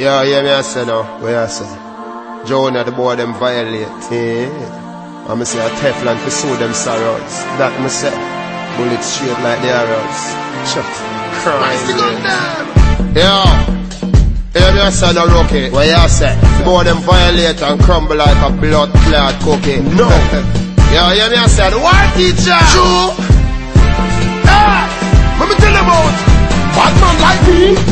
Yeah, yeah, me I say now. What I say? Jonah, the boy, them violate. Yeah. I'm say a Teflon to sue them sorrows. That me say. Bullets straight like the arrows. Shut. Crying. Yeah. Yeah, me I say no rookie. What you say? The boy, them violate and crumble like a blood clot cookie. No. yeah, yeah, me I say the war teacher. True.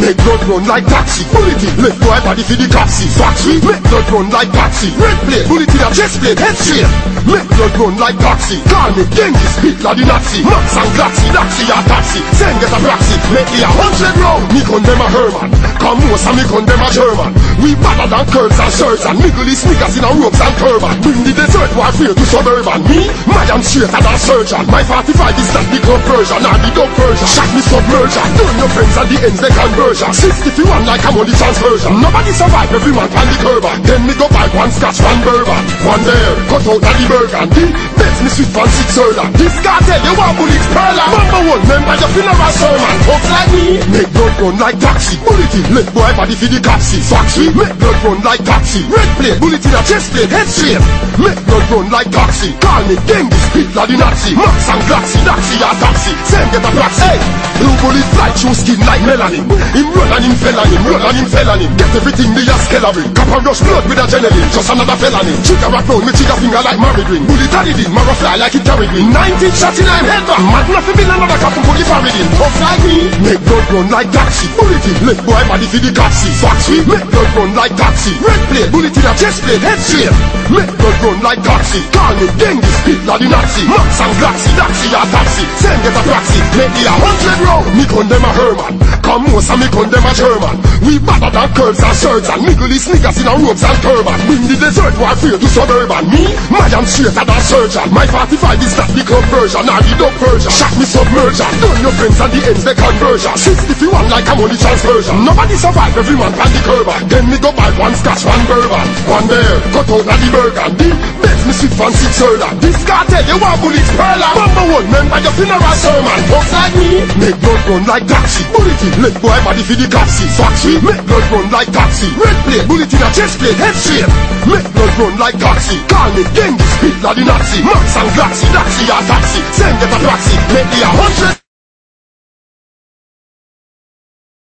Make blood run like taxi. Bullet in, left boy body for the capsy. Factory, make blood run like taxi. Red plate, bullet in a chest plate, head straight. Make blood run like taxi. Call me Genghis, beat like the Nazi. Max and Glaxy, Naxi or taxi. Send get a proxy, make me a hundred round. Me con them a Herman, come most and me con them a German. We better than curves and shirts and niggle sneakers in a ropes and turban. Bring the desert warfare to suburban. Me, my am straighter than surgeon. My 45 is not the conversion, or the dog version. Shot me submersion, don't know friends at the ends, they conversion. 61 like I'm on the transversion. Nobody survive, everyone can the curb. Then me go buy one scotch, one bourbon. One there, cut out the burger. The best me sweet fan six earler. This cartel, you want bullets perla. Number one, member your funeral sermon. Folks like me, make blood run like taxi. Bullet in, left boy body for the capsy. Factory, make blood run like taxi. Red plate, bullet in a chest plate, head straight. Make blood run like taxi. Call me Genghis, beat like the Nazi. Max and Glaxy, Naxi or taxi. Send get a proxy. Hey, blue bullet fly through skin like melanin. Him run and him fell on him, run and him fell on him. Get everything the Yaskella bring. Cap and rush blood with a adrenaline, just another felony. Trigger rock round, me trigger finger like married ring. Bullet a in, marrow fly like it carried me. 19 shots in I'm head back. Mad nothing be another cap put the parried in. Like me, make blood run like taxi. Bullet in, left boy body for the taxi. Factory, make blood run like taxi. Red plate, bullet in a chest plate, head straight. Make blood run like taxi. Call me Genghis, like the Nazi. Max and Glaxy, Daxi or taxi. Send get a proxy, make me a hundred round. Me con them a Herman. Come most and me con them a German. We better than curves and shirts and niggle sneakers in a robes and turban. Bring the desert warfare to suburban. Me, my am straighter than surgeon. My 45 is not the conversion or the dog version. Shot me submersion. Done your friends and the ends the conversion. 61 like I'm on the transversion. Nobody survive, every man pan the curb. Then me go buy one scotch, one bourbon. One bear, cut out of the burger. The me soda. This cartel, you want bullets perla. Number one, member your funeral sermon. Folks like me, make blood run like taxi. Bullet in, left boy body for the capsy. Factory, make blood run like taxi. Red plate, bullet in a chest plate, head straight. Make blood run like taxi. Call me Genghis, beat like the Nazi. Max and Glaxy, Daxi or taxi. Send get a proxy, make me a hundred.